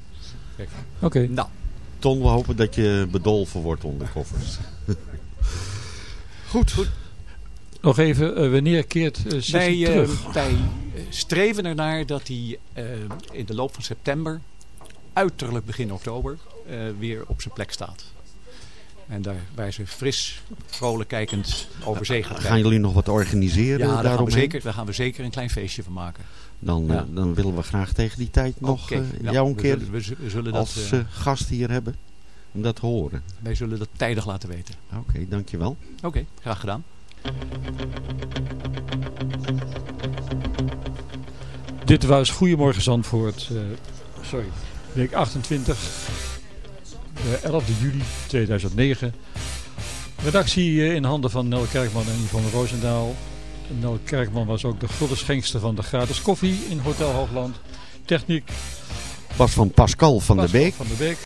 Kijk. Oké. Nou, Ton, we hopen dat je bedolven wordt onder koffers. Goed. Goed. Nog even, eh, wanneer keert uh, Sissy wij, terug? wij streven ernaar dat hij in de loop van september, uiterlijk begin oktober, eh, weer op zijn plek staat. En daar, waar ze fris, vrolijk kijkend over zee gaat Gaan jullie nog wat organiseren Ja, daar gaan we, daaromheen? zeker, daar gaan we zeker een klein feestje van maken. Dan, Ja. eh, dan willen we graag tegen die tijd nog eh, nou, jou een keer we zullen- we zullen dat, als eh, gast hier hebben. Om dat te horen. Wij zullen dat tijdig laten weten. Oké, dankjewel. Oké, graag gedaan. Dit was Goedemorgen Zandvoort. eh, sorry, week 28, de 11 juli 2009. Redactie eh, in handen van Nel Kerkman en Yvonne Roosendaal. Nel Kerkman was ook de gulden schenkster van de gratis koffie in Hotel Hoogland. Techniek Was van Pascal van der Beek. van der Beek.